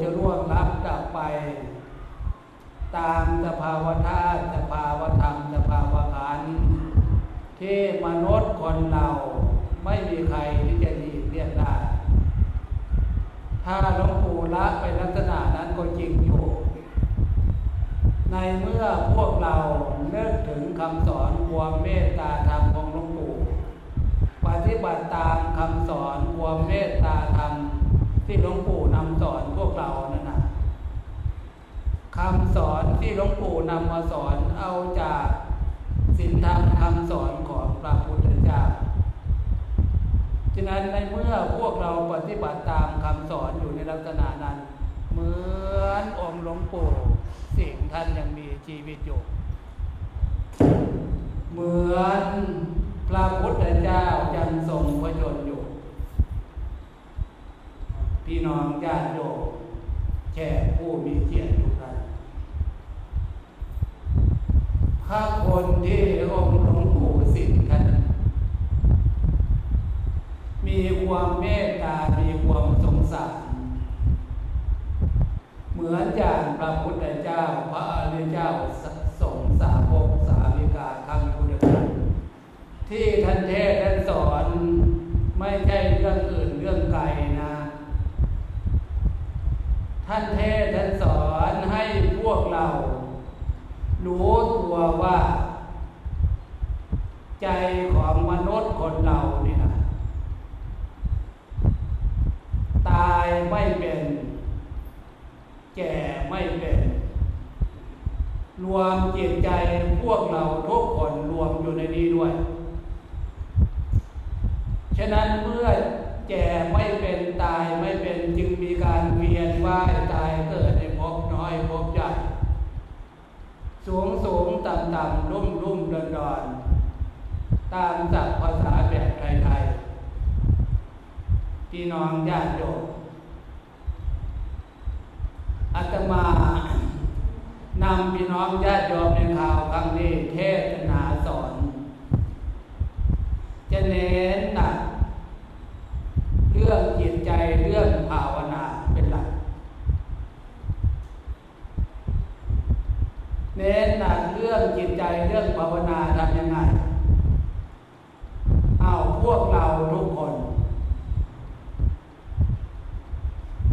จะร่วงรับดับไป ตามสภาวธาตุสภาวธรรมสภาวขันธ์ที่มนุษย์คนเราไม่มีใครที่จะหลีกเลี่ยงได้ ถ้าหลวงปู่ละไปลักษณะนั้นก็จริงอยู่ ในเมื่อพวกเราเลิกถึงคำสอนความเมตตาธรรมของหลวงปู่ ปฏิบัติตามคำสอนความเมตตาธรรม ที่หลวงปู่นำสอนพวกเรานั่นนะคำสอนที่หลวงปู่นำมาสอนเอาจากศีลธรรมคำสอนของพระพุทธเจ้า ฉะนั้นในเมื่อพวกเราปฏิบัติตามคำสอนอยู่ในลักษณะนั้น เหมือนองค์หลวงปู่สิ่งท่านยังมีชีวิตอยู่เหมือนพระพุทธเจ้ายังทรงพระชนม์อยู่ พี่น้องญาติโยมแค่ผู้มีเกียรติทุกท่านพระคนที่องค์หลวงปู่สิทธิ์ท่านมีความเมตตา มีความสงสาร เหมือนอย่างพระพุทธเจ้า พระอริยเจ้าสงสาวกสาวิกาครั้งพุทธกาลที่ท่านเทศท่านสอนไม่ใช่เรื่องอื่นเรื่องไกลนะ ท่านเทศท่านสอนให้พวกเรา รู้ตัวว่า ใจของมนุษย์คนเราเนี่นะตายไม่เป็น แก่ไม่เป็น รวมจิตใจพวกเราทุกคนรวมอยู่ในนี้ด้วย ฉะนั้นเมื่อแก่ไม่ สูงสูงต่ำต่ำรุ่มรุ่มดอนดอนตามศัพท์ภาษาแบบไทยๆพี่น้องญาติโยมอาตมานำพี่น้องญาติโยมในข่าวครั้งนี้เทศนาสอน จะเน้นหนักเรื่องจิตใจเรื่องภาวาเป็นหลัก เน้นหนักเรื่องจิตใจเรื่องภาวนาทำยังไงเอาพวกเราทุกคน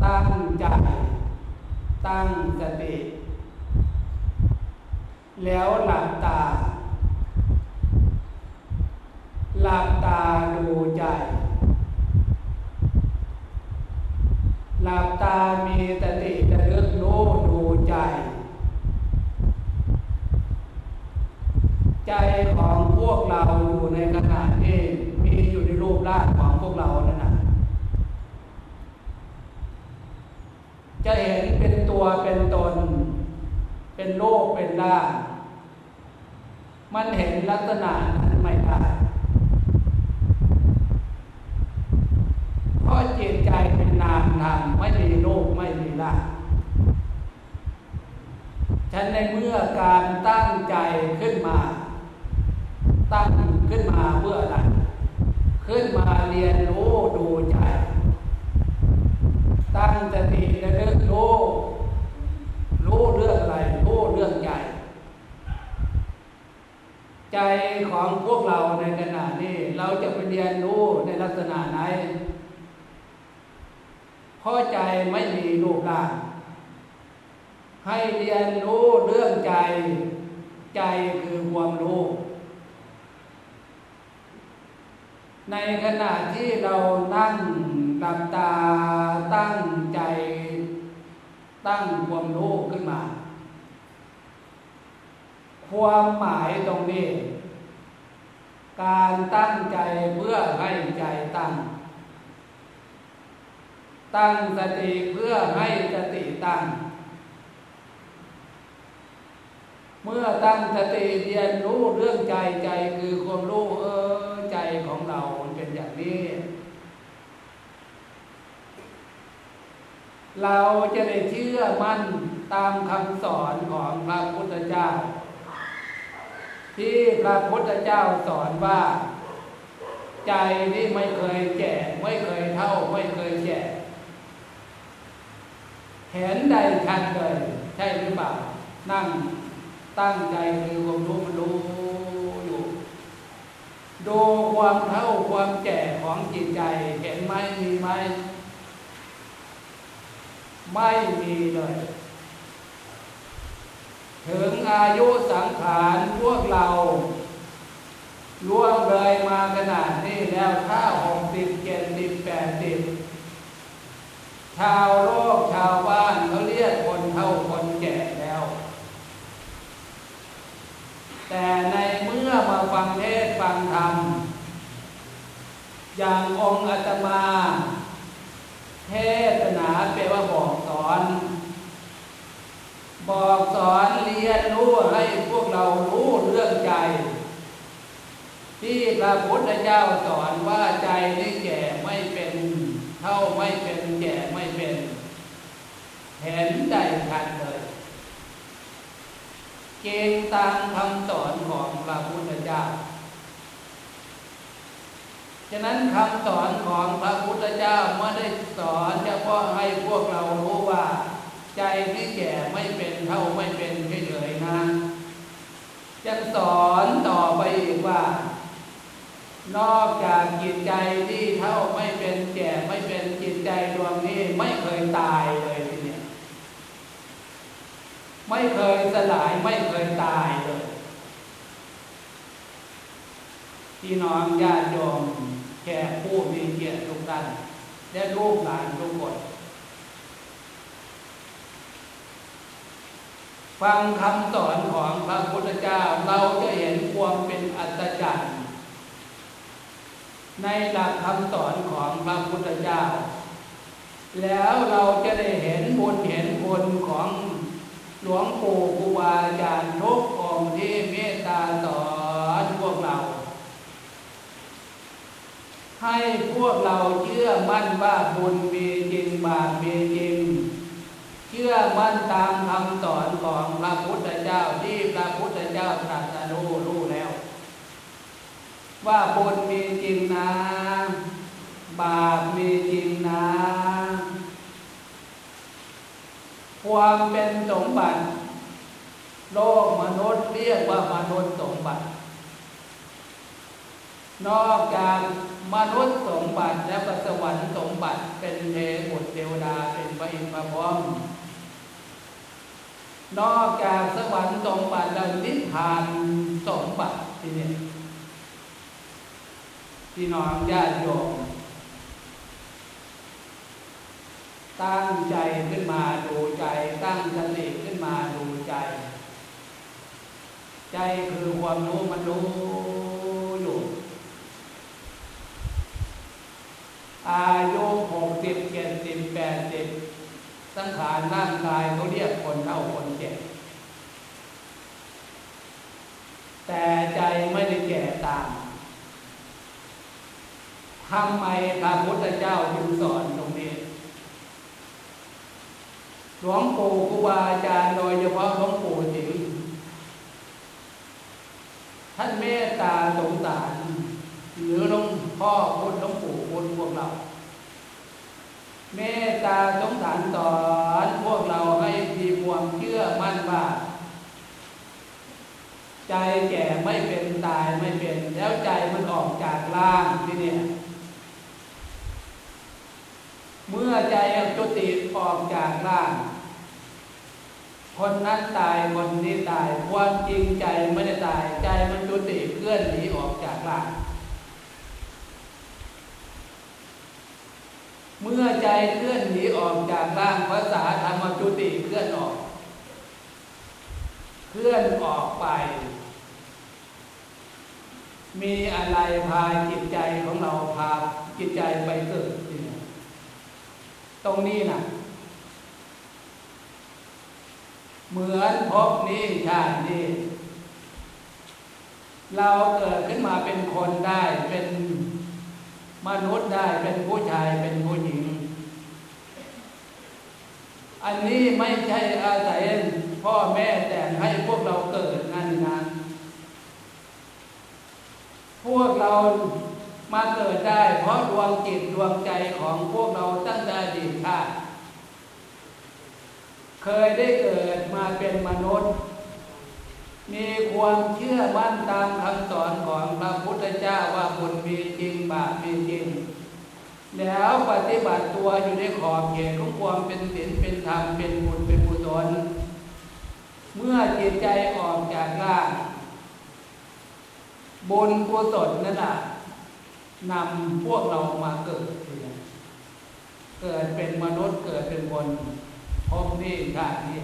ตั้งใจ ตั้งสติ แล้วหลับตา หลับตาดูใจ หลับตามีสติระลึกรู้ดูใจ ใจของพวกเราอยู่ในขณะนี้มีอยู่ในรูปร่างของพวกเรานั่นนะจะเห็นเป็นตัวเป็นตน เป็นโลกเป็นร่างมันเห็นลักษณะนั้นไม่ได้เพราะจิตใจเป็นนามธรรมไม่มีโลกไม่มีร่างฉันในเมื่อการตั้งใจขึ้นมา ตั้งขึ้นมาเพื่ออะไร ขึ้นมาเรียนรู้ดูใจ ตั้งสติระลึกรู้รู้เรื่องอะไร รู้เรื่องใจ ใจของพวกเราในขณะนี้ เราจะไปเรียนรู้ในลักษณะไหนเพราะใจไม่มีรูปร่าง ให้เรียนรู้เรื่องใจ ใจคือความรู้ ในขณะที่เรานั่งหลับตาตั้งใจ ตั้งความรู้ขึ้นมา ความหมายตรงนี้ การตั้งใจเพื่อให้ใจตั้ง ตั้งสติเพื่อให้สติตั้ง เมื่อตั้งสติเรียนรู้เรื่องใจใจคือความรู้เออใจของเราเป็นอย่างนี้ เราจะได้เชื่อมั่นตามคำสอนของพระพุทธเจ้า ที่พระพุทธเจ้าสอนว่า ใจนี่ไม่เคยแก่ไม่เคยเท่าไม่เคยแก่เห็นใดชัดเลย ใช่หรือเปล่า นั่ง ตั้งใจคือความรู้มันรู้อยู่ ดูความเท่าความแก่ของจิตใจ เห็นไหมมีไหม ไม่มีเลย ถึงอายุสังขารพวกเราล่วงเลยมาขนาดนี้แล้วถ้าหกสิบเจ็ดสิบแปดสิบชาวโลกชาวบ้านเขาเรียกคนเท่าคนแก่แล้ว แต่ในเมื่อมาฟังเทศฟังธรรม อย่างองค์อาตมา เทศนาแปลว่าบอกสอน บอกสอนเรียนรู้ให้พวกเรารู้เรื่องใจ ที่พระพุทธเจ้าสอนว่าใจนี่แก่ไม่เป็นเท่าไม่เป็นแก่ไม่เป็น เห็นได้ชัดเลย เกณฑ์ตามคำสอนของพระพุทธเจ้า ฉะนั้นคำสอนของพระพุทธเจ้าไม่ได้สอนเฉพาะให้พวกเรารู้ว่า ใจที่แก่ไม่เป็นเท่าไม่เป็นเฉยๆนะจะสอนต่อไปอีกว่า นอกจากจิตใจที่เท่าไม่เป็นแก่ไม่เป็นจิตใจดวงนี้ไม่เคยตายเลยทีเนี้ย ไม่เคยสลายไม่เคยตายเลยพี่น้องญาติโยมแขกผู้มีเกียรติทุกท่านและลูกหลานทุกคนฟังคำสอนของพระพุทธเจ้าเราจะเห็นความเป็นอัศจรรย์ในหลักคำสอนของพระพุทธเจ้า แล้วเราจะได้เห็นบุญเห็นคุณของ ลวงปู่ครูบาอาจารย์ทุกองค์ที่เมตตาสอนพวกเรา ให้พวกเราเชื่อมั่นว่าบุญมีจริงบาปมีจริง เชื่อมั่นตามคำสอนของพระพุทธเจ้าที่พระพุทธเจ้าตรัสรู้รู้แล้ว ว่าบุญมีจริงนะ บาปมีจริงนะ ความเป็นสมบัติโลกมนุษย์เรียกว่ามนุษย์สมบัติ นอกจากมนุษย์สมบัติและสวรรค์สมบัติเป็นเทบุตเทวดาเป็นพระอินทร์พระพรหมนอกจากสวรรค์สมบัติแล้วนิพพานสมบัติที่นี่พี่น้องญาติโยม ตั้งใจขึ้นมาดูใจ ตั้งสติขึ้นมาดูใจ ใจคือความรู้มันรู้อยู่อายุหกสิบเจ็ดสิบแปดสิบสังขารร่างกายเขาเรียกคนเท่าคนแก่แต่ใจไม่ได้แก่ตามทำไมพระพุทธเจ้าจึงสอนตรง หลวงปู่ครูบาอาจารย์โดยเฉพาะหลวงปู่สิงห์ท่านเมตตาสงสารหรือหลวงพ่อพุทธหลวงปู่พุทธพวกเรา เมตตาสงสารสอนพวกเราให้มีความเชื่อมั่นว่าใจแก่ไม่เป็นตายไม่เป็น แล้วใจมันออกจากร่างที่เนี่ย เมื่อใจจุติออกจากร่าง คนนั้นตายคนนี้ตายความจริงใจไม่ได้ตายใจมันจุติเคลื่อนหนีออกจากร่าง เมื่อใจเคลื่อนหนีออกจากร่างภาษาธรรมจุติเคลื่อนออก เคลื่อนออกไป มีอะไรพาจิตใจของเราพาจิตใจไปเกิด ตรงนี้นะเหมือนพบนี้ชาตินี้เราเกิดขึ้นมาเป็นคนได้เป็นมนุษย์ได้เป็นผู้ชายเป็นผู้หญิง อันนี้ไม่ใช่อาศัยพ่อแม่แต่งให้พวกเราเกิดนั่นนะพวกเรา มาเกิดได้ เพราะดวงจิตดวงใจของพวกเราตั้งแต่อดีตชาติเคยได้เกิดมาเป็นมนุษย์ มีความเชื่อมั่นตามคำสอนของพระพุทธเจ้าว่าบุญมีจริงบาปมีจริง แล้วปฏิบัติตัวอยู่ในขอบเขตของความเป็นศีลเป็นธรรมเป็นบุญเป็นบุญศเมื่อจิตใจออกจากร่างบุญกุศลนั่นแหละ นำพวกเรามาเกิดเกิดเป็นมนุษย์เกิดเป็นคนพบนี่ชาตินี้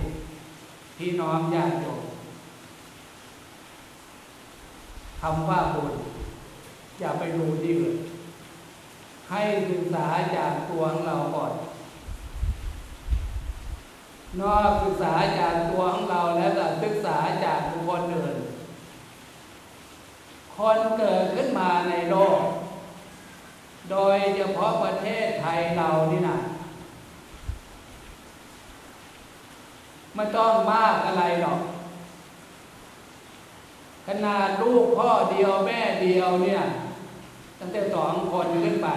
พี่น้องญาติโยมคำว่าบุญอย่าไปดูที่อื่นให้ศึกษาจากตัวของเราก่อน นอกศึกษาจากตัวของเราแล้วก็ศึกษาจากบุคคลอื่น คนเกิดขึ้นมาในโลก โดยเฉพาะประเทศไทยเรานี่นะไม่ต้องมากอะไรหรอก ขนาดลูกพ่อเดียวแม่เดียวเนี่ย ตั้งแต่สองคนขึ้นไป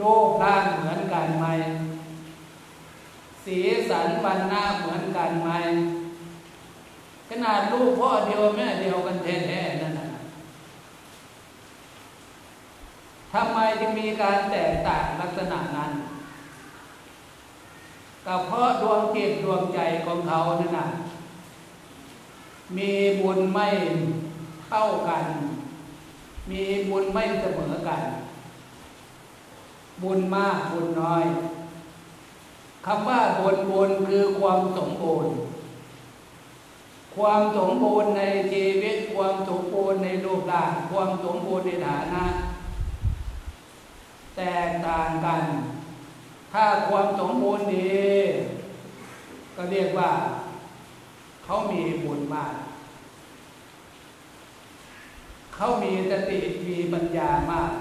ลูกร่างเหมือนกันไหม สีสันบรรณาเหมือนกันไหม ขนาดลูกพ่อเดียวแม่เดียวกันแท้ๆนะ ทำไมจึงมีการแตกต่างลักษณะนั้นก็เพราะดวงจิตดวงใจของเขานั่นนะมีบุญไม่เท่ากัน มีบุญไม่เสมอกัน บุญมากบุญน้อยคำว่าบุญบุญคือความสมบูรณ์ ความสมบูรณ์ในชีวิต ความสมบูรณ์ในรูปร่าง ความสมบูรณ์ในฐานะ แตกต่างกัน ถ้าความสมบูรณ์ดี ก็เรียกว่า เขามีบุญมาก เขามีสติมีปัญญามาก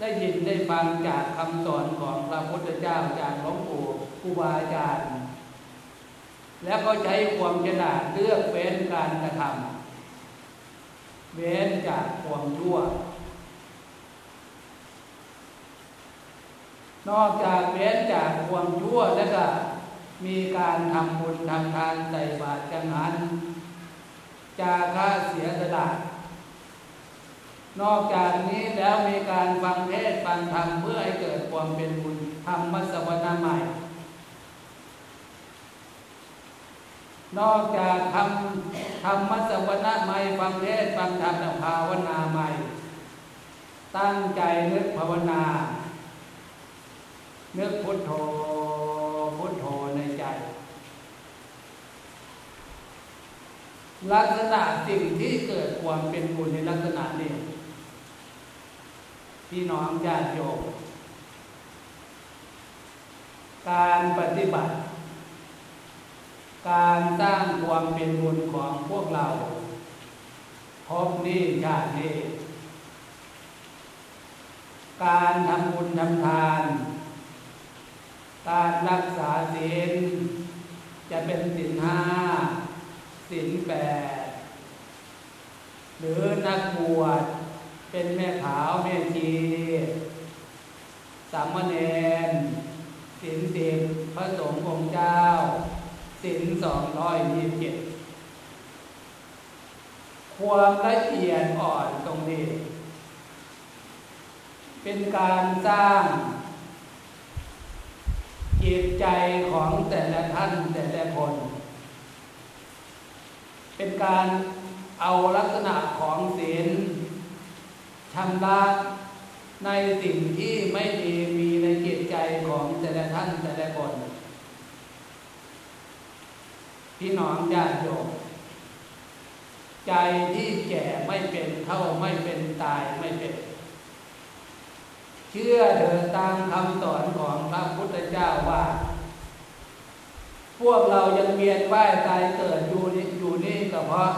ได้ยินได้ฟังจากคำสอนของพระพุทธเจ้าจากหลวงปู่ครูบาอาจารย์แล้วก็ใช้ความฉลาดเลือกเว้นการกระทำเว้นจากความชั่ว นอกจากเว้นจากความชั่วแล้วก็มีการทำบุญทำทานใส่บาตรจังหันจาค่าเสียสละนอกจากนี้แล้วมีการฟังเทศฟังธรรมเพื่อให้เกิดความเป็นบุญทำมัสวนาใหม่ นอกจากทำทำมัสวนาใหม่ฟังเทศฟังธรรมภาวนาใหม่ ตั้งใจนึกภาวนา นึกพุทโธพุทโธในใจ ลักษณะสิ่งที่เกิดความเป็นบุญในลักษณะนี้พี่น้องญาติโยมการปฏิบัติ การสร้างความเป็นบุญของพวกเราพบนี้ชาตินี้การทำบุญทำทาน การรักษาศีลจะเป็นศีลห้าศีลแปดหรือนักบวชเป็นแม่ขาวแม่ชีสามเณรสินสิบพระสงฆ์องค์เจ้าสินสองร้อยยี่สิบเจ็ดความละเอียดอ่อนตรงนี้ เป็นการสร้าง จิตใจของแต่ละท่านแต่ละคน เป็นการเอาลักษณะของศีลชำระในสิ่งที่ไม่ดีมีในจิตใจของแต่ละท่านแต่ละคนพี่น้องญาติโยมใจที่แก่ไม่เป็นเท่าไม่เป็นตายไม่เป็น ชื่อเถิดตามคำสอนของพระพุทธเจ้าว่า พวกเรายังเวียนว่ายตายเกิดอยู่นี่อยู่นี่ก็เพราะ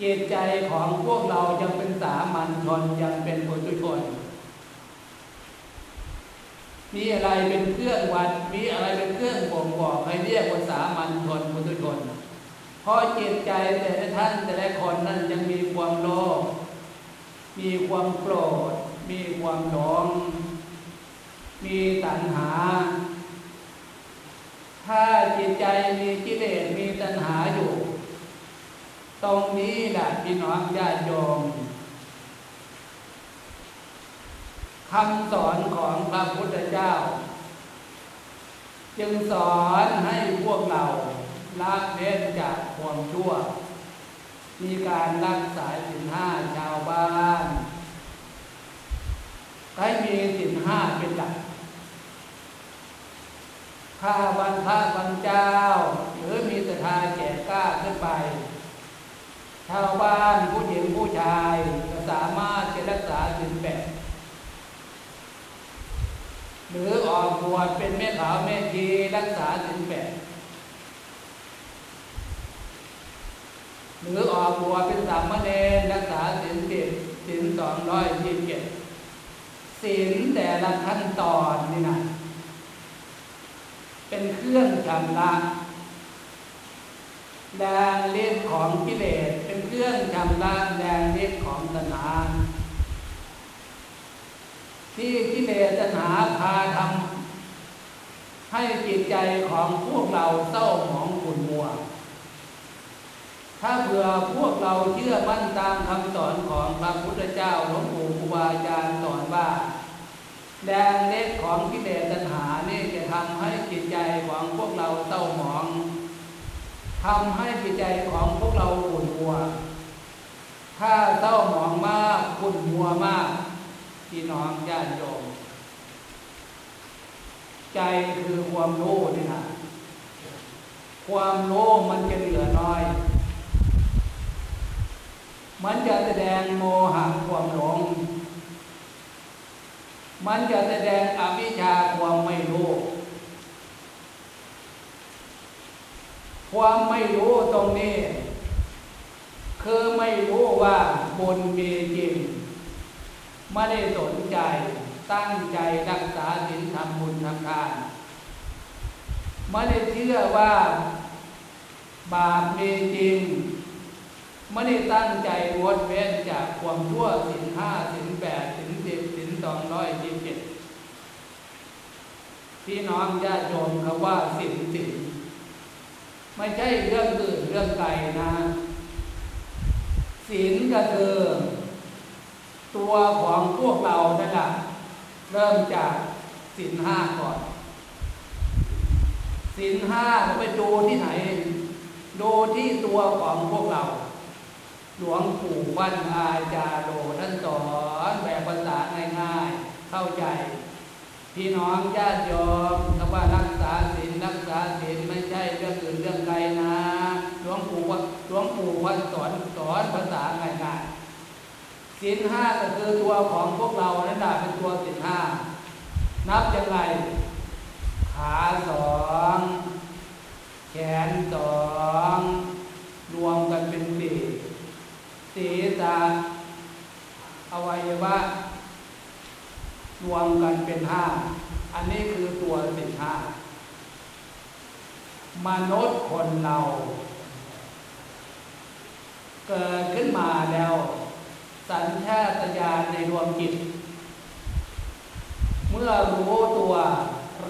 จิตใจของพวกเรายังเป็นสามัญชนยังเป็นปุถุชนมีอะไรเป็นเครื่องวัดมีอะไรเป็นเครื่องบ่งบอกให้เรียกว่าสามัญชนปุถุชนเพราะจิตใจแต่ละท่านแต่ละคนนั้นยังมีความโลภมีความโกรธ มีความหลงมีตัณหา ถ้าจิตใจมีกิเลสมีตัณหาอยู่ ตรงนี้แหละพี่น้องญาติโยมคำสอนของพระพุทธเจ้า จึงสอนให้พวกเราละเว้นจากความชั่ว มีการรักษาสินห้าชาวบ้าน ให้มีสินห้าเป็นหลักถ้าวันพระวันเจ้า หรือมีศรัทธาแก่กล้าขึ้นไป ชาวบ้านผู้หญิงผู้ชายจะสามารถจะรักษาสินแปดหรือออกบวชเป็นแม่ขาวแม่ชีรักษาสินแปดหรือออกบวชเป็นสามเณรรักษาสินเจ็ดสินสองร้อยยี่สิบเจ็ด สินแต่ละขั้นตอนนี่นะเป็นเครื่องชำระแรงเล่นของกิเลสเป็นเครื่องชำระแรงเล่นของตัณหาที่กิเลสตัณหาพาทำให้จิตใจของพวกเราเศร้าหมองขุ่นมัว ถ้าเผื่อพวกเราเชื่อมั่นตามคำสอนของพระพุทธเจ้าหลวงปู่ครูบาอาจารย์สอนว่า แดงเล็กของกิเลสตัณหานี่จะทำให้จิตใจของพวกเราเศร้าหมองทำให้จิตใจของพวกเราขุ่นมัว ถ้าเศร้าหมองมากขุ่นมัวมากพี่น้องญาติโยมใจคือความโลภนี่นะความโลภมันจะเหลือน้อย มันจะแสดงโมหะความหลง มันจะแสดงอวิชชาความไม่รู้ ความไม่รู้ตรงนี้ คือไม่รู้ว่าบุญมีจริง ไม่ได้สนใจ ตั้งใจรักษาศีลทำบุญทำทานไม่ได้เชื่อว่าบาปมีจริง ไม่ได้ตั้งใจวดเว้นจากความชั่วสินห้าสินแปดสินสิบสินสองร้อยสิบเจ็ดพี่น้องญาติโยมเขาว่าสินสินไม่ใช่เรื่องอื่นเรื่องไกลนะศีลก็คือตัวของพวกเรานั่นแหละเริ่มจากศีลห้าก่อนศีลห้าไปดูที่ไหน ดูที่ตัวของพวกเรา หลวงปู่วันอาจารโดท่านสอนแบบภาษาง่ายๆ เข้าใจ พี่น้องญาติโยมคำว่ารักษาศีลรักษาศีลไม่ใช่เรื่องอื่นเรื่องไกลนะ หลวงปู่ว่าหลวงปู่วันสอนสอนภาษาง่ายๆศีลห้าก็คือตัวของพวกเรานั่นแหละเป็นตัวศีลห้านับยังไงขาสองแขนสองรวมกันเป็นสี่ ศีรษะอวัยวะรวมกันเป็นห้า อันนี้คือตัวสิบห้ามนุษย์คนเรา เกิดขึ้นมาแล้ว สัญชาตญาณในดวงจิต เมื่อรู้ตัว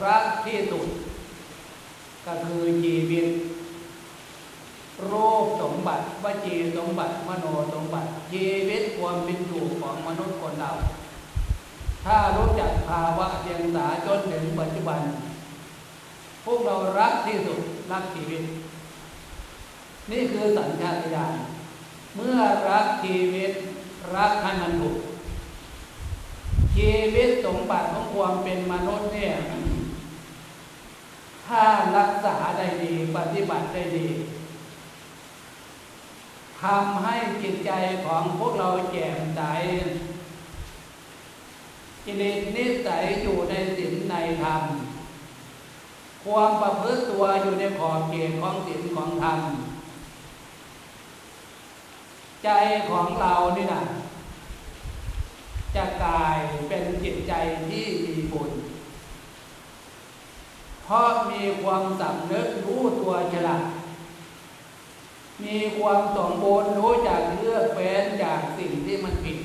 รักที่สุด ก็คือชีวิต รูปสมบัติวจีสมบัติมโนสมบัติชีวิตความเป็นอยู่ของมนุษย์คนเรา ถ้ารู้จักภาวะเรียงสาจนถึงปัจจุบัน พวกเรารักที่สุดรักชีวิต นี่คือสัญชาตญาณเมื่อรักชีวิตรักให้มันถูกชีวิตสมบัติของความเป็นมนุษย์เนี่ยถ้ารักษาได้ดี ปฏิบัติได้ดี ทำให้จิตใจของพวกเราแจ่มใสกิเลสนิสัยอยู่ในศีลในธรรม ความประพฤติตัวอยู่ในขอบเขตของศีลของธรรม ใจของเรานี่นะจะกลายเป็นจิตใจที่มีบุญเพราะมีความสำนึกรู้ตัวฉลาด มีความสมบูรณ์รู้จักเลือกเฟ้นจากสิ่งที่มันผิด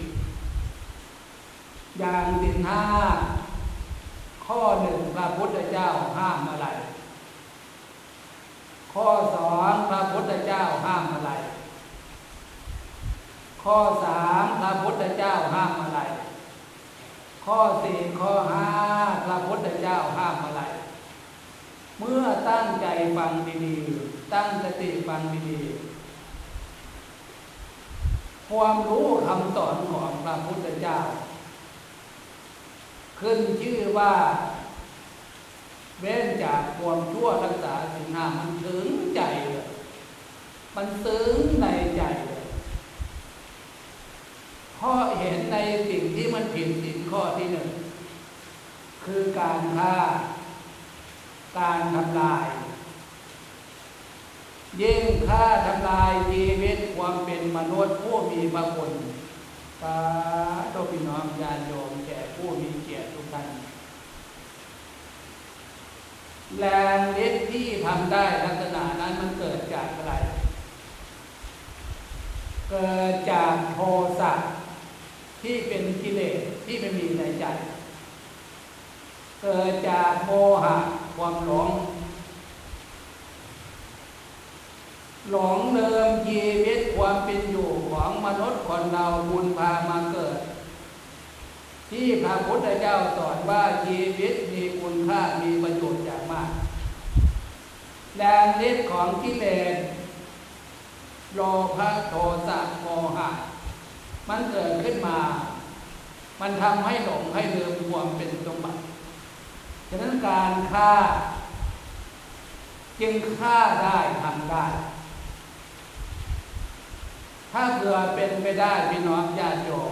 อย่างสินห้าข้อหนึ่งพระพุทธเจ้าห้ามอะไร ข้อสองพระพุทธเจ้าห้ามอะไร ข้อสามพระพุทธเจ้าห้ามอะไร ข้อสี่ข้อห้าพระพุทธเจ้าห้ามอะไร มื่อตั้งใจฟังดีๆ ตั้งสติฟังดีๆ ความรู้คำสอนของพระพุทธเจ้า ขึ้นชื่อว่า เว้นจากความชั่วรักษาสิ่งห้ามันถึงใจเลยมันซึ้งในใจเลยเพราะเห็นในสิ่งที่มันผิดสิ่งข้อที่หนึ่งคือการฆ่า การทำลาย ยิ่งฆ่าทำลายชีวิตความเป็นมนุษย์ผู้มีพระคุณตาโตพี่น้องญาติโยมแก่ผู้มีเกียรติทุกท่านแรงเล็กที่ทำได้ลักษณะนั้นมันเกิดจากอะไร เกิดจากโทสะที่เป็นกิเลสที่ไม่มีในใจ เกิดจากโมหะความหลง หลงเดิมชีวิตความเป็นอยู่ของมนุษย์คนเราบุญพามาเกิด ที่พระพุทธเจ้าสอนว่าชีวิตมีคุณค่ามีประโยชน์อย่างมากแรงฤทธิ์ของกิเลสโลภะโทสะโมหะ มันเกิดขึ้นมา มันทำให้หลงให้ลืมความเป็นสมบัติ ฉะนั้นการฆ่า จึงฆ่าได้ทำได้ ถ้าเผื่อเป็นไปได้พี่น้องญาติโยม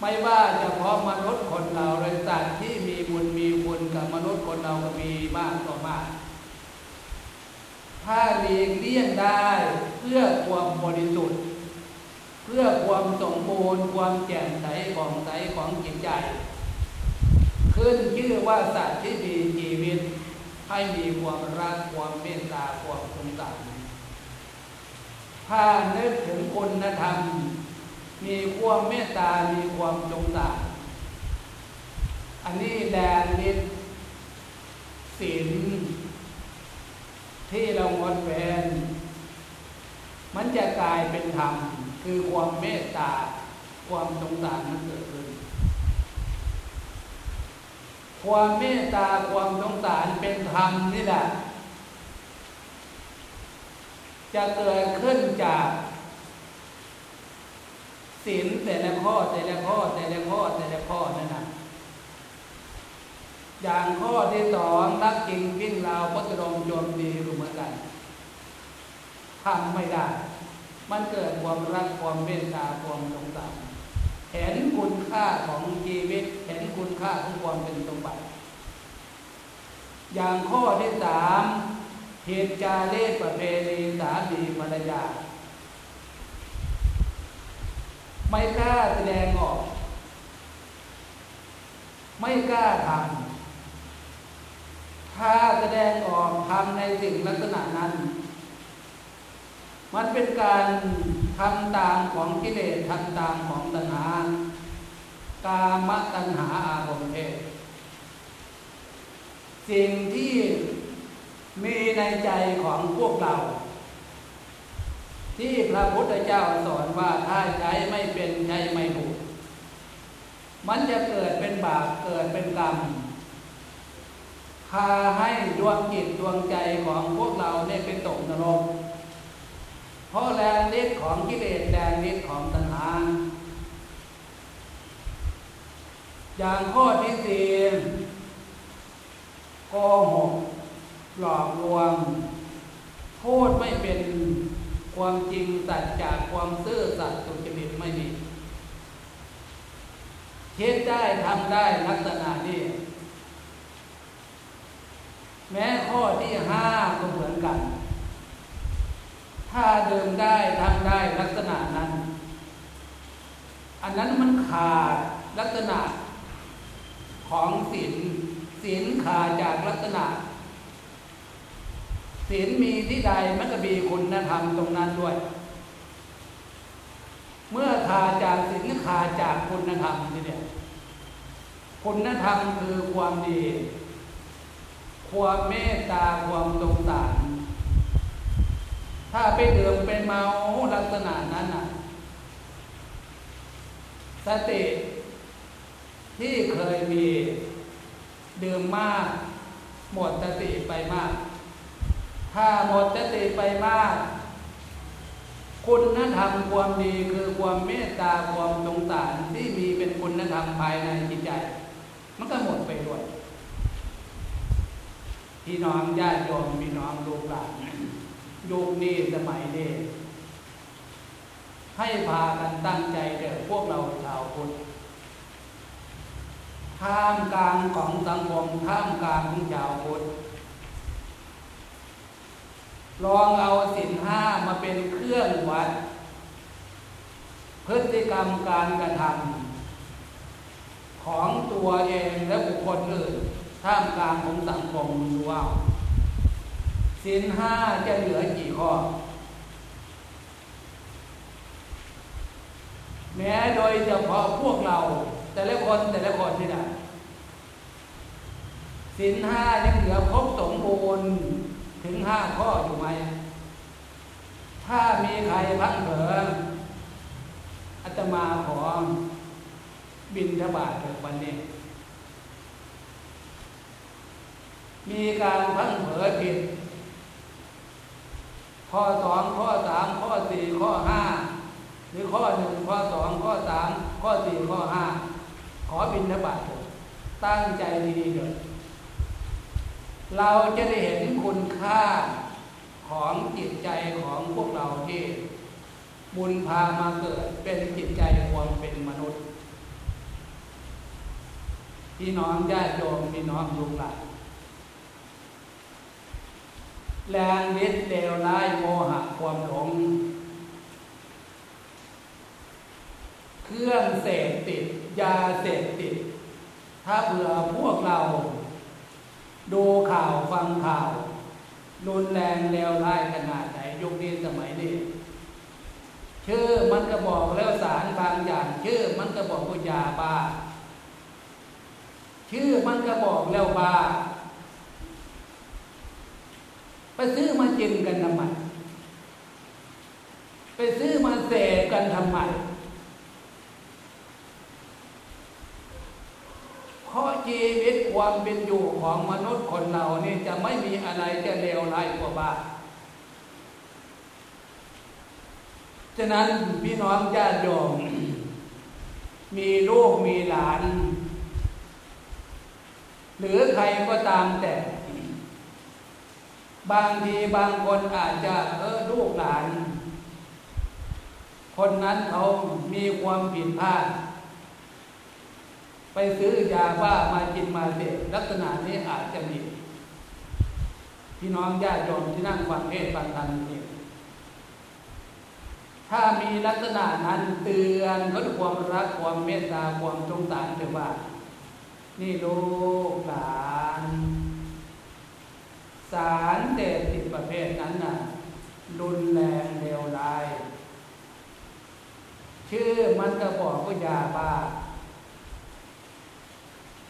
ไม่ว่าจะเพราะมนุษย์คนเราเลยสัตว์ที่มีบุญมีบุญกับมนุษย์คนเราก็มีมากต่อมาก ถ้าหลีกเลี่ยงได้เพื่อความบริสุทธิ์ เพื่อความสมบูรณ์ความแจ่มใสของใสของจิตใจ ขึ้นชื่อว่าสัตว์ที่มีชีวิต ให้มีความรักความเมตตาความสงสารถ้านึกถึงคุณธรรม มีความเมตตา มีความสงสารอันนี้แดนนิดศีลที่เรางดเว้นมันจะกลายเป็นธรรม คือความเมตตา ความสงสารมันเกิดขึ้น ความเมตตาความสงสารเป็นธรรมนี่แหละ จะเกิดขึ้นจากศีลแต่ละข้อแต่ละข้อแต่ละข้อแต่ละข้อนั่นนะอย่างข้อที่สองรักจริงวิ่งราวพัฒนมโยมดีรู้เหมือนกันทำไม่ได้ มันเกิดความรักความเมตตาความสงสาร เห็นคุณค่าของชีวิต เห็นคุณค่าของความเป็นสมบัติ อย่างข้อที่สามเหตุจาเลสประเพณีสามีภรรยา ไม่กล้าแสดงออก ไม่กล้าทำถ้าแสดงออกทำในสิ่งลักษณะนั้น มันเป็นการทำตามของกิเลสทำตามของตัณหา กามตัณหาอารมณ์เพศสิ่งที่มีในใจของพวกเรา ที่พระพุทธเจ้าสอนว่าถ้าใช้ไม่เป็นใช้ไม่ถูก มันจะเกิดเป็นบาปเกิดเป็นกรรมพาให้ดวงจิตดวงใจของพวกเราเนี่ยไปตกนรก เพราะแรงฤทธิ์ของกิเลสแรงฤทธิ์ของตัณหา อย่างข้อที่สี่โกหกหลอกลวง พูดไม่เป็นความจริงสัจจากความซื่อสัตย์สุจริตไม่มีคิดได้ทำได้ลักษณะนี้แม้ข้อที่ห้าก็เหมือนกัน ถ้าเดิมได้ทำได้ลักษณะนั้น อันนั้นมันขาดลักษณะของศีลศีลขาดจากลักษณะศีลมีที่ใดมันก็มีคุณธรรมตรงนั้นด้วย เมื่อขาดจากศีลขาดจากคุณธรรมนี่เนี่ยคุณธรรมคือความดี ความเมตตาความสงสาร ถ้าไปดื่มเป็นเมาลักษณะนั้นน่ะ สติที่เคยมีดื่มมาก หมดสติไปมาก ถ้าหมดสติไปมาก คุณธรรมความดีคือความเมตตาความสงสารที่มีเป็นคุณธรรมภายในจิตใจ มันก็หมดไปด้วยพี่น้องญาติโยมพี่น้องลูกหลาน ยุคนี้สมัยนี้ให้พากันตั้งใจเด็กพวกเราชาวพุทธท่ามกลางของสังคมท่ามกลางของชาวพุทธลองเอาสินห้ามาเป็นเครื่องวัด พฤติกรรมการกระทำของตัวเองและบุคคลอื่นท่ามกลางของสังคมดูว่า สินห้าจะเหลือกี่ข้อ แม้โดยเฉพาะพวกเรา แต่ละคนแต่ละคนนี่นะสินห้ายังเหลือครบสมบูรณ์ถึงห้าข้ออยู่ไหม ถ้ามีใครพังเผลออาตมาขอบินทบาทเถิดวันนี้ มีการพังเผลอผิด ข้อสองข้อสามข้อสี่ข้อห้าหรือข้อหนึ่งข้อสองข้อสามข้อสี่ข้อห้าขอบินทบาทเถิดตั้งใจดีๆเถิดเราจะได้เห็นคุณค่าของจิตใจของพวกเราที่บุญพามาเกิดเป็นจิตใจความเป็นมนุษย์ พี่น้องญาติโยมพี่น้องลูกหลาน แรงนิดเลวร้ายโมหะความหลง เครื่องเสพติด ยาเสพติด ถ้าเผื่อพวกเรา ดูข่าวฟังข่าวรุนแรงเลวร้ายขนาดไหนยุคนี้สมัยนี้ชื่อมันก็บอกแล้วสารบางอย่าง ชื่อมันก็บอกว่ายาบ้า ชื่อมันก็บอกแล้วบ้า ไปซื้อมากินกันทำไมไปซื้อมาเสพกันทำไมเพราะชีวิตความเป็นอยู่ของมนุษย์คนเรานี่จะไม่มีอะไรจะเลวร้ายกว่าบ้าฉะนั้นพี่น้องญาติโยมมีลูกมีหลาน หรือใครก็ตามแต่ บางทีบางคนอาจจะเออลูกหลาน คนนั้นเขามีความผิดพลาด ไปซื้อยาบ้ามากินมาเสพลักษณะนี้อาจจะมี พี่น้องญาติโยมที่นั่งฟังเทศฟังธรรมนี่ถ้ามีลักษณะนั้นเตือนเขาด้วยความรักความเมตตาความสงสารเถอะว่า นี่ลูกหลาน สารเสพติดประเภทนั้นน่ะรุนแรงเร็วชื่อมันก็บอกว่ายาบ้า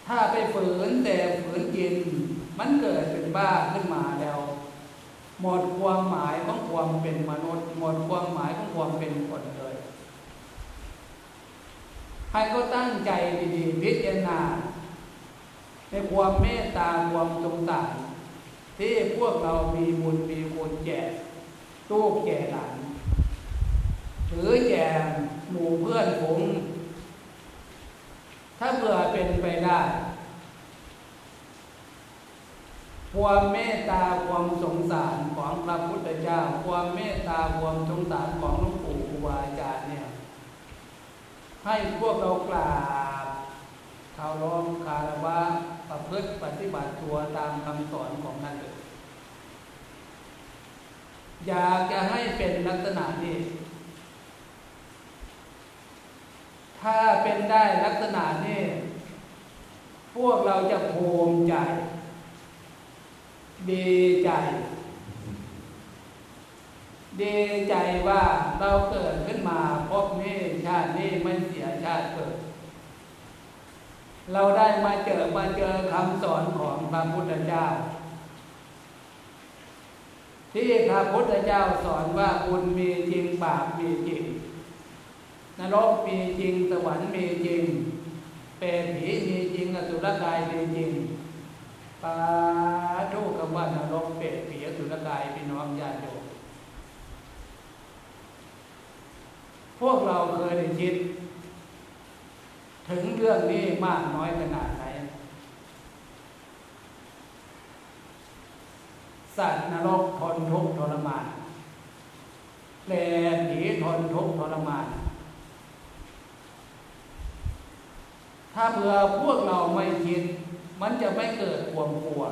ถ้าไปฝืนแต่ฝืนกิน มันเกิดเป็นบ้าขึ้นมาแล้ว หมดความหมายของความเป็นมนุษย์ หมดความหมายของความเป็นคนเลยให้ก็ตั้งใจดีๆพิจารณาในความเมตตาความสงสาร ที่พวกเรามีบุญมีคุณแก่ตู้แก่หลานหรือแก่หมู่เพื่อนผงถ้าเผื่อเป็นไปได้ความเมตตาความสงสารของพระพุทธเจ้า ความเมตตาความสงสารของหลวงปู่ครูบาอาจารย์เนี่ย ให้พวกเรากราบ เคารพคารวะประพฤติปฏิบัติตัวตามคำสอนของท่านเลยอยากจะให้เป็นลักษณะนี้ ถ้าเป็นได้ลักษณะนี้ พวกเราจะภูมิใจ ดีใจดีใจว่าเราเกิดขึ้นมาพบนี้ชาตินี้ไม่เสียชาติเกิด เราได้มาเจอมาเจอคำสอนของพระพุทธเจ้า ที่พระพุทธเจ้าสอนว่าบุญมีจริงบาปมีจริงนรกมีจริงสวรรค์มีจริงเป็นผีมีจริงอสุรกายมีจริงปาทุกคำว่านรกเป็ดผีอสุรกายพี่น้องญาติโยมพวกเราเคยได้คิด ถึงเรื่องนี้มากน้อยขนาดไหน สัตว์นรกทนทุกข์ทรมานแปลผีทนทุกข์ทรมาน ถ้าเผื่อพวกเราไม่คิด มันจะไม่เกิดความกลัว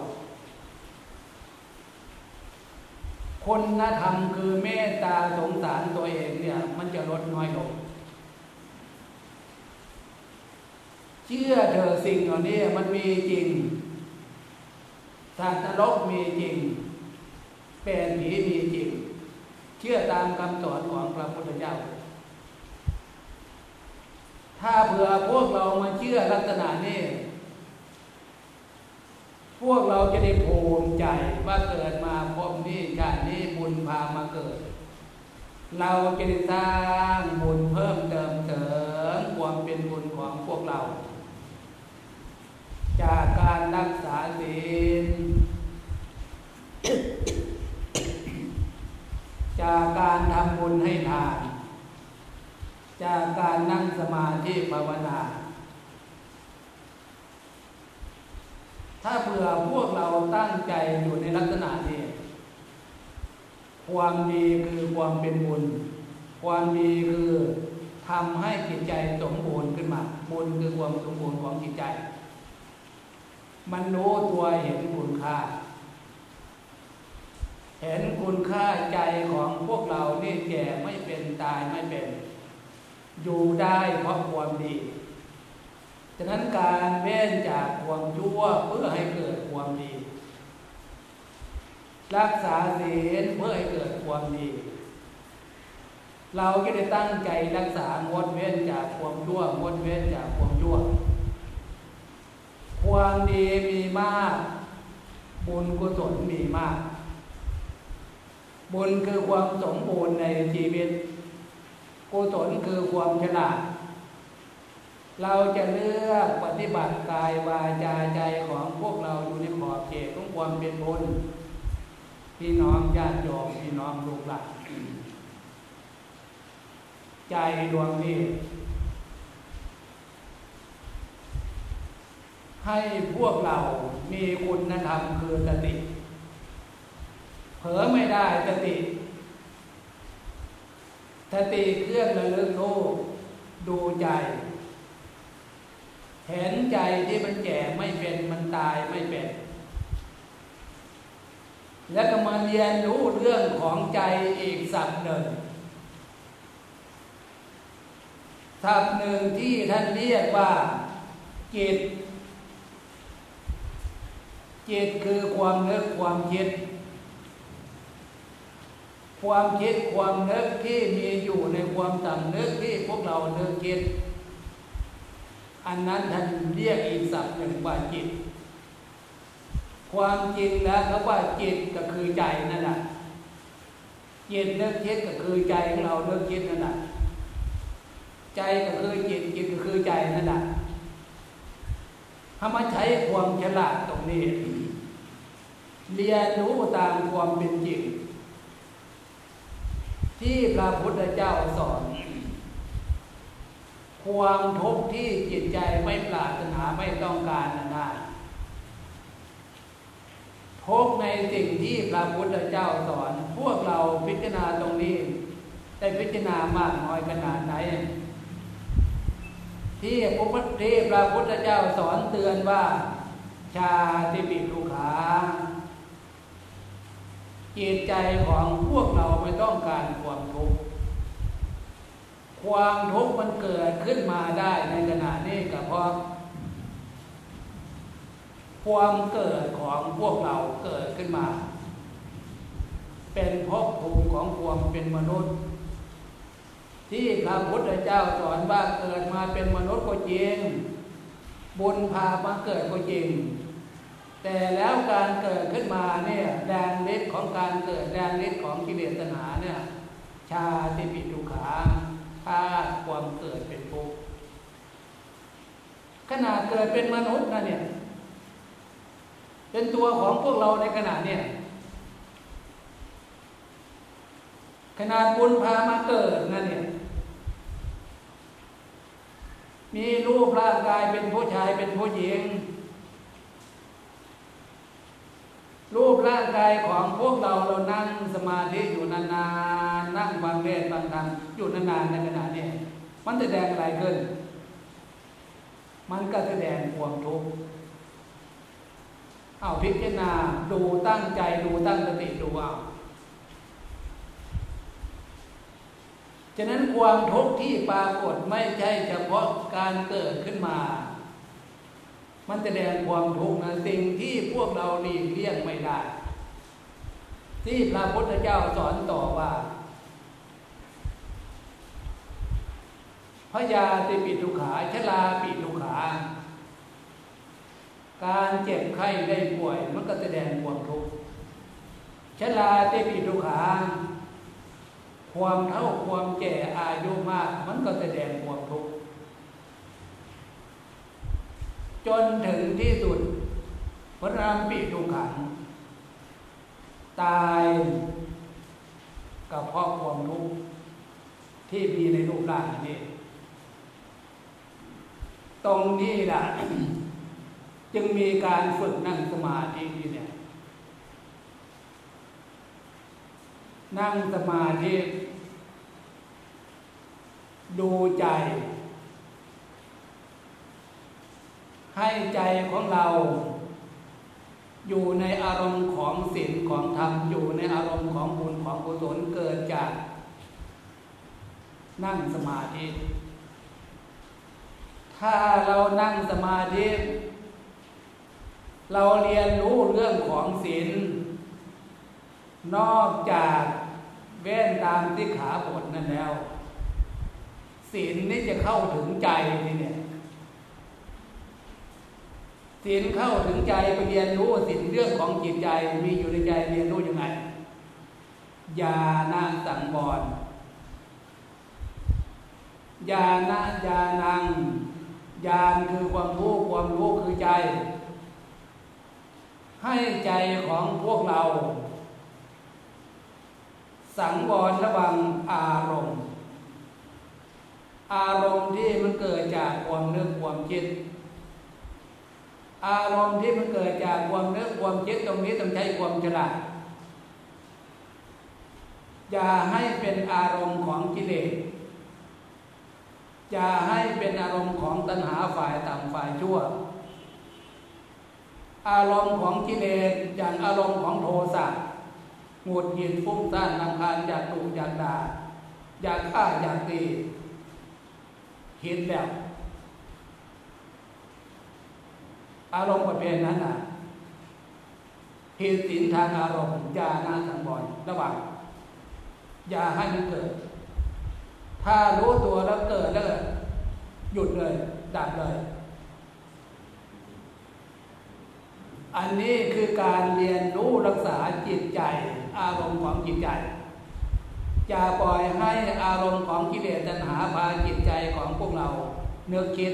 คุณธรรมคือเมตตาสงสารตัวเองเนี่ย มันจะลดน้อยลง เชื่อเธอสิ่งเหล่านี้มันมีจริงสัตว์นรกมีจริง เป็นผีมีจริง เชื่อตามคำสอนของพระพุทธเจ้า ถ้าเผื่อพวกเรามาเชื่อลักษณะนี้ พวกเราจะได้ภูมิใจว่าเกิดมาพบนี้ชาตินี้บุญพามาเกิด เราจะได้สร้างบุญเพิ่มเติมเสริมความเป็นบุญของพวกเรา จากการรักษาศีล จากการทำบุญให้ทาน จากการนั่งสมาธิภาวนา ถ้าเผื่อพวกเราตั้งใจอยู่ในลักษณะนี้ ความดีคือความเป็นบุญ ความดีคือทำให้จิตใจสมบูรณ์ขึ้นมา บุญคือความสมบูรณ์ของจิตใจ มันรู้ตัวเห็นคุณค่า เห็นคุณค่าใจของพวกเรานี่แก่ไม่เป็นตายไม่เป็น อยู่ได้เพราะความดี ฉะนั้นการเว้นจากความชั่วเพื่อให้เกิดความดี รักษาศีลเพื่อให้เกิดความดี เราก็ได้ตั้งใจรักษางดเว้นจากความชั่วงดเว้นจากความชั่ว ความดีมีมาก บุญกุศลมีมาก บุญคือความสมบูรณ์ในชีวิต กุศลคือความฉลาด เราจะเลือกปฏิบัติกายวาจาใจของพวกเราอยู่ในขอบเขตของความเป็นบุญพี่น้องญาติโยมพี่น้องลูกหลานใจดวงนี้ ให้พวกเรามีคุณธรรมคือสติ เผลอไม่ได้สติ สติเครื่องระลึกรู้ดูใจ เห็นใจที่มันแก่ไม่เป็นมันตายไม่เป็น แล้วก็มาเรียนรู้เรื่องของใจอีกสับหนึ่งสับหนึ่งที่ท่านเรียกว่าจิต จิตคือความเลือกความคิด ความคิดความนึกที่มีอยู่ในความสำนึกที่พวกเราเนึกคิด อันนั้นท่านเรียกอีกศัพท์หนึ่งว่าจิต ความจริงแล้วเขาว่าจิตก็คือใจนั่นแหละจิตนึกคิดก็คือใจของเราเนึกคิดนั่นแหละใจก็คือจิตจิตก็คือใจนั่นแหละถ้ามาใช้ความฉลาดตรงนี้ เรียนรู้ตามความเป็นจริง ที่พระพุทธเจ้าสอน ความทุกข์ที่จิตใจไม่ปรารถนาไม่ต้องการนั้นได้ทุกในสิ่งที่พระพุทธเจ้าสอน พวกเราพิจารณาตรงนี้ได้พิจารณามากน้อยขนาดไหน ที่พระพุทธพระพุทธเจ้าสอนเตือนว่า ชาติปิทุขา จิตใจของพวกเราไม่ต้องการความทุกข์ความทุกข์มันเกิดขึ้นมาได้ในขณะนี้ก็เพราะความเกิดของพวกเราเกิดขึ้นมา เป็นภพภูมิของความเป็นมนุษย์ ที่พระพุทธเจ้าสอนว่าเกิดมาเป็นมนุษย์ก็จริงบุญพามาเกิดก็จริง แต่แล้วการเกิดขึ้นมาเนี่ยแดนฤทธิ์ของการเกิดแดนฤทธิ์ของกิเลสตัณหาเนี่ยชาติปิทุขาธาตุความเกิดเป็นภพขนาดเกิดเป็นมนุษย์นะเนี่ย เป็นตัวของพวกเราในขณะเนี่ยขนาดบุญพามาเกิดนั่นเนี่ย มีรูปร่างกายเป็นผู้ชายเป็นผู้หญิง ร่างกายของพวกเราเรานั่งสมาธิอยู่นานๆนั่งบางเวทบางธรรมอยู่นานๆในขณะนี้มันแสดงอะไรขึ้น มันก็แสดงความทุกข์เอาพิจารณาดูตั้งใจดูตั้งสติดูเอาฉะนั้นความทุกข์ที่ปรากฏไม่ใช่เฉพาะการเกิดขึ้นมา มันแสดงความทุกข์นะสิ่งที่พวกเราหลีกเลี่ยงไม่ได้ ที่พระพุทธเจ้าสอนต่อว่าพยาติปิทุขาชลาปิทุขา การเจ็บไข้ได้ป่วยมันก็แสดงความทุกข์ชลาติปิทุขา ความเท่าความแก่อายุมาก มันก็แสดงความทุกข์จนถึงที่สุดพระรามปีทุขัง ตายกับเพราะความทุกข์ที่มีในรูปร่างนี้ ตรงนี้แหละจึงมีการฝึกนั่งสมาธินี่เนี่ย นั่งสมาธิดูใจ ให้ใจของเรา อยู่ในอารมณ์ ศีลของธรรมอยู่ในอารมณ์ของบุญของกุศลเกิดจาก นั่งสมาธิ ถ้าเรานั่งสมาธิ เราเรียนรู้เรื่องของศีลนอกจากเว้นตามที่ขาบทนั่นแล้วศีลนี่จะเข้าถึงใจทีเนี่ย ศีลเข้าถึงใจไปเรียนรู้สิ่งเรื่องของจิตใจมีอยู่ในใจเรียนรู้ยังไงยานาสังบอนยานะยานังยานคือความรู้ความรู้คือใจ ให้ใจของพวกเรา สังวรระวังอารมณ์ อารมณ์ที่มันเกิดจากความนึกความคิด อารมณ์ที่มันเกิดจากความนึกความคิดตรงนี้ต้องใช้ความฉลาดอย่าให้เป็นอารมณ์ของกิเลสอย่าให้เป็นอารมณ์ของตัณหาฝ่ายต่ำฝ่ายชั่ว อารมณ์ของกิเลสอย่างอารมณ์ของโทสะหงุดหงิดฟุ้งซ่านนังคารอยากดุอยากด่าอยากฆ่าอยากตีเห็นแบบ อารมณ์ประเภทนั้นอะผิดศีลทางอารมณ์จานาสังบอยระหว่างอย่าให้มันเกิด ถ้ารู้ตัวแล้วเกิดแล้วหยุดเลยดับเลย อันนี้คือการเรียนรู้รักษาจิตใจ อารมณ์ของจิตใจอย่าปล่อยให้อารมณ์ของกิเลสตัณหาพาจิตใจของพวกเราเนื้อคิด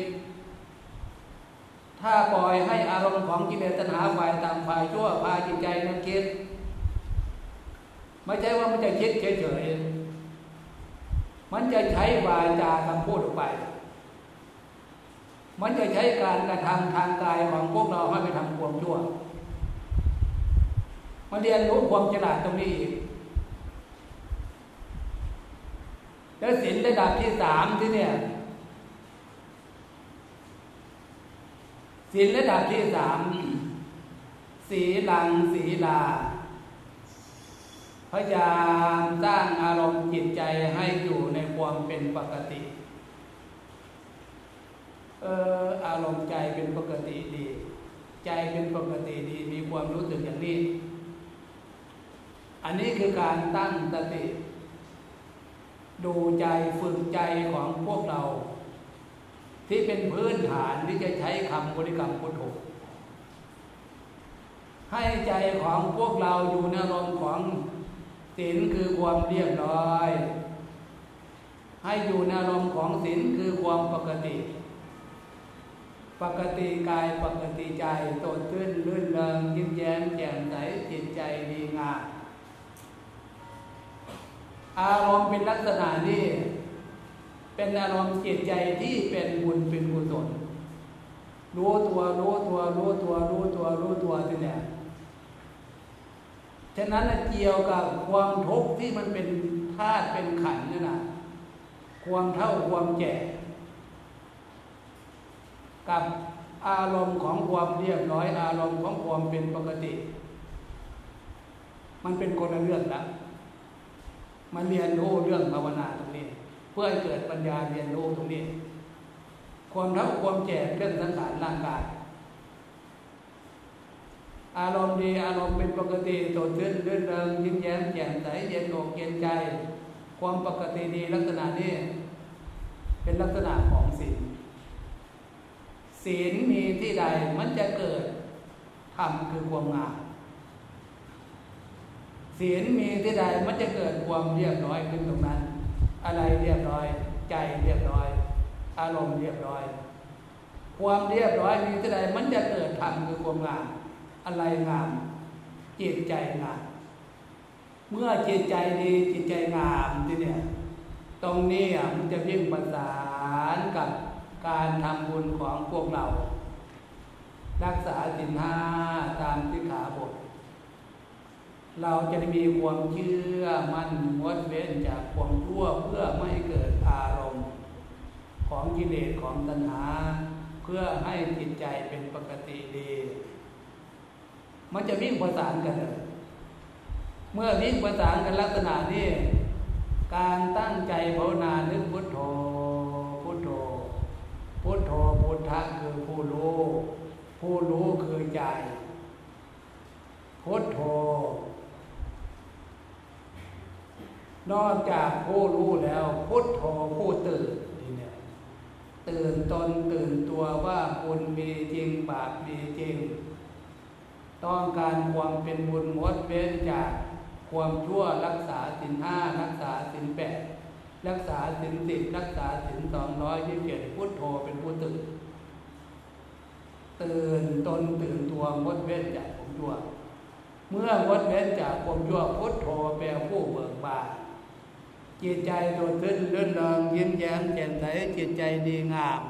ถ้าปล่อยให้อารมณ์ของกิเลสตัณหาฝ่ายต่ำฝ่ายชั่วพาจิตใจเนื้อคิด ไม่ใช่ว่ามันจะคิดเฉยๆมันจะใช้วาจาคำพูดออกไป มันจะใช้การกระทำทางกายของพวกเราให้ไปทำความชั่วมาเรียนรู้ความฉลาดตรงนี้อีกแล้วศีลระดับที่สามที่เนี่ย ศีลระดับที่สามสีลังสีลา พยายามสร้างอารมณ์จิตใจให้อยู่ในความเป็นปกติ เอออารมณ์ใจเป็นปกติดี ใจเป็นปกติดีมีความรู้สึกอย่างนี้ อันนี้คือการตั้งสติ ดูใจฝึกใจของพวกเรา ที่เป็นพื้นฐานที่จะใช้คำบริกรรมพุทโธให้ใจของพวกเราอยู่ในอารมณ์ของศีลคือความเรียบร้อย ให้อยู่ในอารมณ์ของศีลคือความปกติ ปกติกายปกติใจโตตื้นลื่นเริงยิ้มแย้มแจ่มใสจิตใจดีงามอารมณ์เป็นลักษณะนี้ เป็นอารมณ์จิตใจที่เป็นบุญเป็นกุศลรู้ตัวรู้ตัวรู้ตัวรู้ตัวรู้ตัวที่เนี่ยฉะนั้นเกี่ยวกับความทุกข์ที่มันเป็นธาตุเป็นขันนี่นะความเท่าความแก่กับอารมณ์ของความเรียบร้อย อารมณ์ของความเป็นปกติ มันเป็นคนละเรื่องแล้วมาเรียนรู้เรื่องภาวนาตรงนี้ เพื่อให้เกิดปัญญาเรียนรู้ตรงนี้ ความเท่าความแก่เรื่องสังขารร่างกาย อารมณ์ดีอารมณ์เป็นปกติสดชื่นรื่นเริงยิ้มแย้มแจ่มใสเย็นอกเย็นใจ ความปกติดีลักษณะนี้เป็นลักษณะของศีลศีลมีที่ใดมันจะเกิดธรรมคือความงามศีลมีที่ใดมันจะเกิดความเรียบร้อยขึ้นตรงนั้น อะไรเรียบร้อย ใจเรียบร้อย อารมณ์เรียบร้อย ความเรียบร้อยมีที่ใดมันจะเกิดธรรมคือความงาม อะไรงาม จิตใจงาม เมื่อจิตใจดีจิตใจงามที่เนี่ย ตรงนี้มันจะยิ่งประสานกับการทำบุญของพวกเรา รักษาสินห้าตามที่ขาบท เราจะได้มีความเชื่อมั่นงดเว้นจากความชั่วเพื่อไม่เกิดอารมณ์ ของกิเลสของตัณหา เพื่อให้จิตใจเป็นปกติดี มันจะวิ่งประสานกันเลยเมื่อวิ่งประสานกันลักษณะนี้การตั้งใจภาวนานึกพุทโธพุทโธพุทโธพุทธะคือผู้รู้ผู้รู้คือใจพุทโธ นอกจากผู้รู้แล้วพุทโธผู้ตื่นนี่เนี่ยตื่นตนตื่นตัวว่าบุญมีจริงบาปมีจริง ต้องการความเป็นบุญงดเว้นจากความชั่วรักษาสินห้ารักษาสินแปดรักษาสินสิบรักษาสินสองร้อยยี่สิบเจ็ดพุทโธเป็นผู้ตื่น ตื่นตนตื่นตัวงดเว้นจากความชั่ว เมื่องดเว้นจากความชั่วพุทโธแปลผู้เบิกบาน จิตใจโดดขึ้นเลื่อนลองยิ้มแย้มแจ่มใสจิตใจดีงาม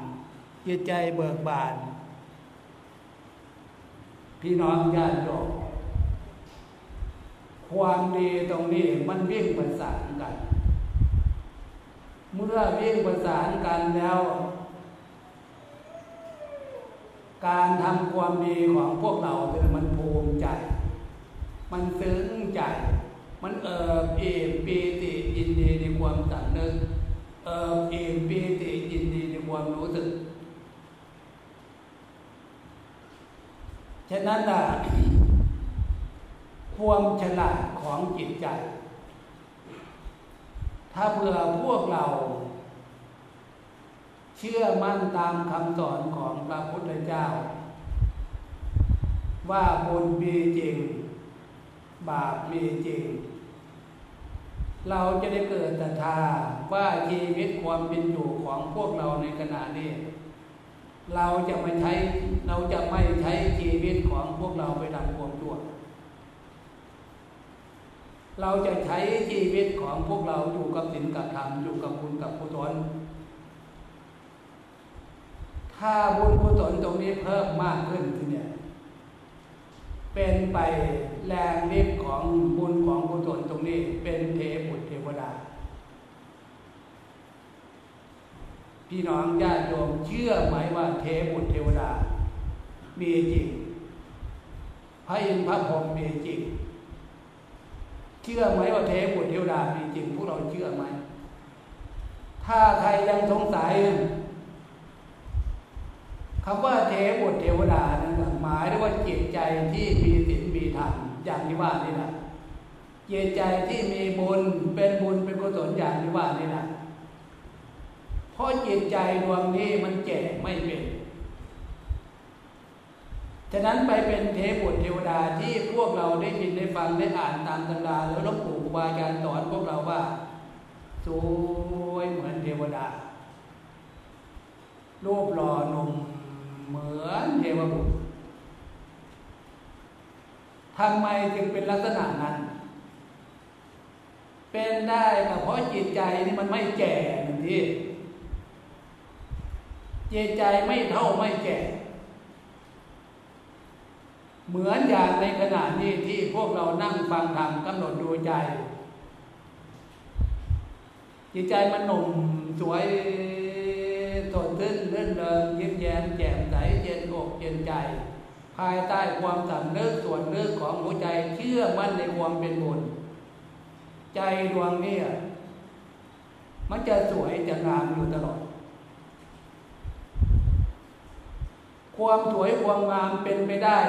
จิตใจเบิกบาน พี่น้องญาติโยมความดีตรงนี้มันวิ่งประสานกัน เมื่อวิ่งประสานกันแล้ว การทำความดีของพวกเราเป็นมันภูมิใจ มันซึ้งใจ มันเอิบอิ่มปีติยินดีในความสำนึกเอิบอิ่มปีติยินดีในความรู้สึกฉะนั้นล่ะความฉลาดของจิตใจ ถ้าเผื่อพวกเรา เชื่อมั่นตามคำสอนของพระพุทธเจ้า ว่าบุญมีจริง บาปมีจริง เราจะได้เกิดศรัทธาว่าชีวิตความเป็นอยู่ของพวกเราในขณะนี้ เราจะไม่ใช้เราจะไม่ใช้ชีวิตของพวกเราไปทำความชั่วเราจะใช้ชีวิตของพวกเราอยู่กับศีลกับธรรมอยู่กับบุญกับกุศลถ้าบุญกุศลตรงนี้เพิ่มมากขึ้นที เป็นไปแรงฤทธิ์ของบุญของกุศลตรงนี้ เป็นเทพุทเทวดา พี่น้องญาติโยมเชื่อไหมว่าเทพุทเทวดา มีจริง พระอินทร์พระพรหมมีจริง เชื่อไหมว่าเทพุทเทวดามีจริง พวกเราเชื่อไหม ถ้าใครยังสงสัย คำว่าเทพุทเทวดานั้นหมายถึงว่าจิตใจที่มีศีลมีธรรมอย่างที่ว่านี่แหละจิตใจที่มีบุญเป็นบุญเป็นกุศลอย่างที่ว่านี่แหละเพราะจิตใจดวงนี้มันแก่ไม่เป็นฉะนั้นไปเป็นเทพุทเทวดาที่พวกเราได้ยินได้ฟังได้อ่านตามตำราแล้วหลวงปู่ครูบาอาจารย์สอนพวกเราว่าสวยเหมือนเทวดารูปหล่อหนุ่ม เหมือนเทวบุตรทำไมจึงเป็นลักษณะนั้น เป็นได้ก็เพราะจิตใจนี่มันไม่แก่หนั่นที่จิตใจไม่เท่าไม่แก่ เหมือนอย่างในขณะนี้ที่พวกเรานั่งฟังธรรมกำหนดดูใจ จิตใจมันหนุ่มสวยสดชื่นเรื่นเริงยิ้มแย้มแจ่ม อกเย็นใจ ภายใต้ความสำนึกส่วนลึกของหัวใจเชื่อมั่นในความเป็นบุญ ใจดวงนี้มันจะสวยจะงามอยู่ตลอด ความสวยความงามเป็นไปได้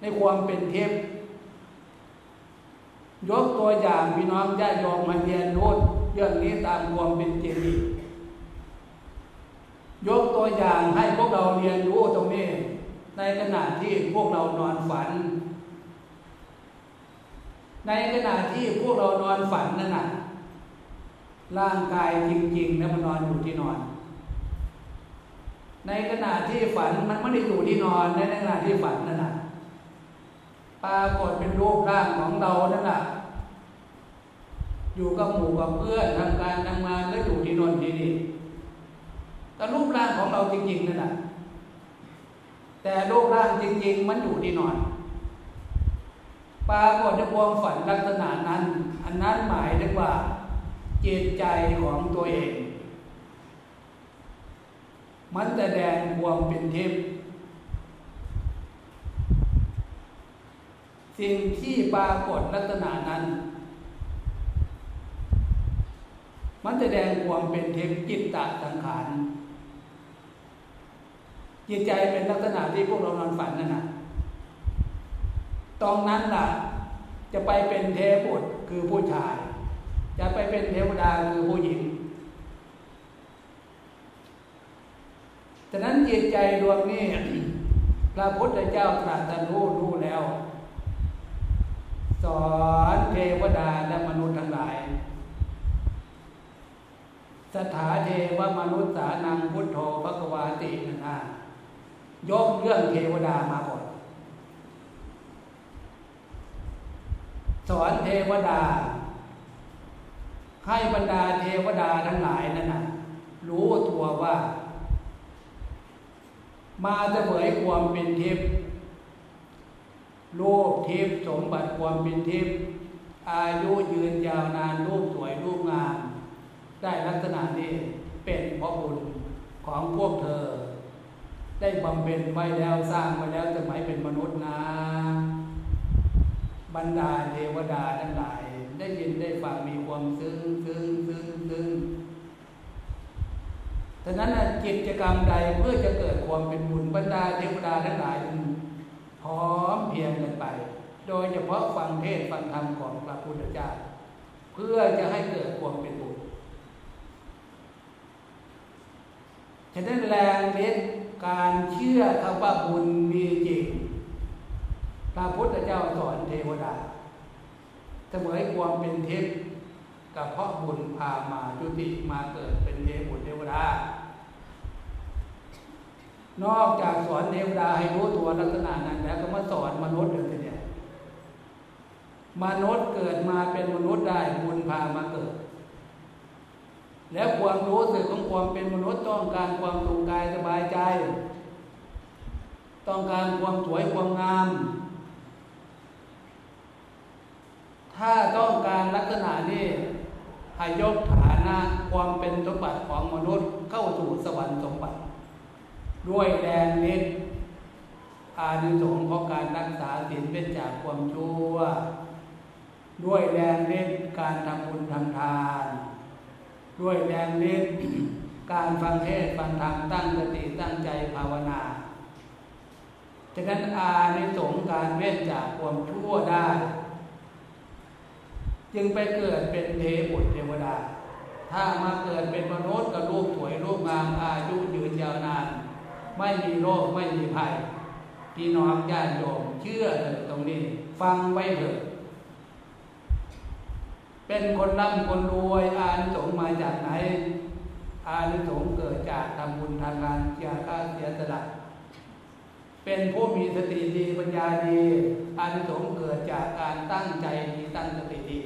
ในความเป็นเทพยกตัวอย่างพี่น้องญาติโยมมาเรียนรู้เรื่องนี้ตามความเป็นจริง ยกตัวอย่างให้พวกเราเรียนรู้ตรงนี้ ในขณะที่พวกเรานอนฝัน ในขณะที่พวกเรานอนฝันนั่นน่ะ ร่างกายจริงๆนะมันนอนอยู่ที่นอน ในขณะที่ฝันมันไม่ได้อยู่ที่นอนในขณะที่ฝันนั่นน่ะปรากฏเป็นรูปร่างของเรานั่นน่ะ อยู่กับหมู่กับเพื่อนทำการทำงานแล้วอยู่ที่นอนที่นี่ แต่รูปร่างของเราจริงๆนั่นแหละแต่รูปร่างจริง ๆ มันอยู่ที่นอนปรากฏในความฝันลักษณะนั้น อันนั้นหมายถึงว่าจิตใจของตัวเอง มันแสดงความเป็นเทพสิ่งที่ปรากฏลักษณะนั้น มันแสดงความเป็นเทพจิตตสังขาร จิตใจเป็นลักษณะที่พวกเรานอนฝันนั่นนะตรงนั้นล่ะ จะไปเป็นเทพุตคือผู้ชาย จะไปเป็นเทวดาคือผู้หญิงฉะนั้นจิตใจดวงนี้พระพุทธเจ้าตรัสรู้รู้แล้ว สอนเทวดาและมนุษย์ทั้งหลาย สถาเทวมนุษย์สานังพุทโธภควาตินะนะ ยกเรื่องเทวดามาก่อน สอนเทวดา ให้บรรดาเทวดาทั้งหลายนั่นนะรู้ตัวว่า มาจะเผยความเป็นทิพย์โลกทิพย์สมบัติความเป็นทิพย์อายุยืนยาวนานรูปสวยรูปงาม ได้ลักษณะนี้เป็นพระบุญของพวกเธอ ได้บำเพ็ญไว้แล้วสร้างไว้แล้วจะหมายเป็นมนุษย์นะ บรรดาเทวดาทั้งหลาย ได้ยินได้ฟังมีความซึ้งซึ้งซึ้งซึ้งฉะนั้นกิจกรรมใดเพื่อจะเกิดความเป็นบุญบรรดาเทวดาทั้งหลายพร้อมเพียงกันไป โดยเฉพาะฟังเทศฟังธรรมของพระพุทธเจ้า เพื่อจะให้เกิดความเป็นบุญฉะนั้นแรงเล็ด การเชื่อคำว่าบุญมีจริง พระพุทธเจ้าสอนเทวดาเสมอความเป็นเทพกับเพราะบุญพามาจุติมาเกิดเป็นเทพบุตรเทวดา นอกจากสอนเทวดาให้รู้ตัวลักษณะนั้นแล้วก็มาสอนมนุษย์เดี๋ยวนี้มนุษย์เกิดมาเป็นมนุษย์ได้บุญพามาเกิด แล้วความรู้สึกของความเป็นมนุษย์ต้องการความสุขกายสบายใจ ต้องการความสวยความงาม ถ้าต้องการลักษณะนี้ให้ยกฐานะความเป็นสมบัติของมนุษย์เข้าสู่สวรรค์สมบัติ ด้วยแรงนิดอานิสงส์ของการรักษาศีลเป็นจากความชั่ว ด้วยแรงนิดการทำบุญทำทาน ด้วยแรงนิดการฟังเทศฟังธรรมตั้งสติตั้งใจภาวนาฉะนั้นอานิสงส์การเว้นจากความชั่วได้ จึงไปเกิดเป็นเทบุตรเทวดา ถ้ามาเกิดเป็นมนุษย์กับรูปสวยรูปงามอายุยืนยาวนาน ไม่มีโรคไม่มีภัยพี่น้องญาติโยมเชื่อเลยตรงนี้ ฟังไว้เถิด เป็นคนร่ำคนรวยอานิสงส์มาจากไหน อานิสงส์เกิดจากทำบุญทานทานเสียค่าเสียสละเป็นผู้มีสติดีปัญญาดีอานิสงส์เกิดจากการตั้งใจดีตั้งสติดี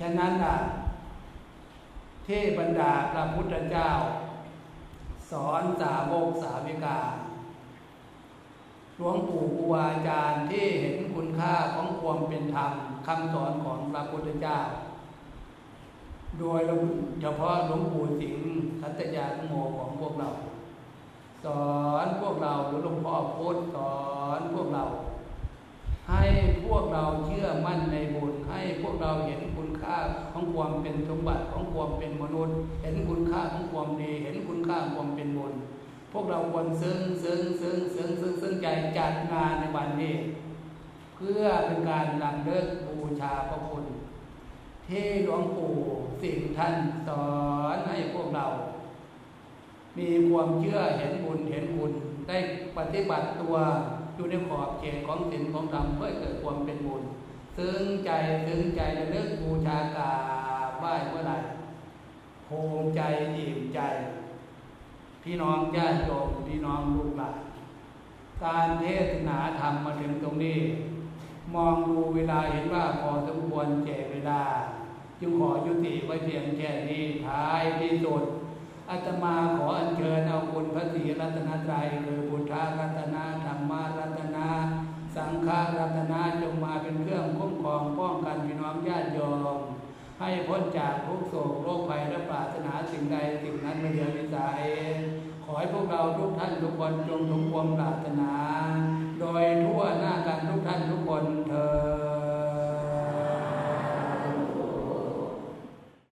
ฉะนั้นอะเทบรรดาพระพุทธเจ้า สอนสาวกสาวิกาหลวงปู่ครูอาจารย์ที่เห็นคุณค่าของความเป็นธรรม คำสอนของพระพุทธเจ้า โดยเฉพาะหลวงปู่สิงห์ทัตยาธโมของพวกเรา สอนพวกเราหรือหลวงพ่อพุทธสอนพวกเรา ให้พวกเราเชื่อมั่นในบุญให้พวกเราเห็นคุณค่าของความเป็นสมบัติของความเป็นมนุษย์ เห็นคุณค่าของความดีเห็นคุณค่าความเป็นบุญพวกเราควรซึ้งซึ้งซึ้งซึ้งซึ้งซึ้งใจจัดงานในวันนี้ พื่อเป็นการนำเลิกบูชาพระคุณ ที่หลวงปู่สิ่งท่านสอนให้พวกเรา มีความเชื่อเห็นบุญเห็นบุญได้ปฏิบัติตัวอยู่ในขอบเขตของศีลของธรรมเพื่อเกิดความเป็นบุญซึ้งใจซึ้งใจระลึกบูชากาไหว้เมื่อไหร่ภูมิใจอิ่มใจ พี่น้องญาติโยมพี่น้องลูกหลานการเทศนาธรรมมาถึงตรงนี้ มองดูเวลาเห็นว่าพอสมควรแก่เวลา จึงขอยุติไว้เพียงแค่นี้ท้ายที่สุดอาตมาขออัญเชิญเอาบุญพระศรีรัตนตรัยคือบุตรรัตนาธรรมารัตนา สังฆรัตนาจงมาเป็นเครื่องคุ้มครองป้องกันพี่น้องญาติโยมให้พ้นจากทุกโศกโรคภัยและปรารถนาสิ่งใดสิ่งนั้นไม่เดียววิสัยขอให้พวกเราทุกท่านทุกคนจงทุกความปรารถนา โดยทั่วหน้ากันทุกท่านทุกคนเธอ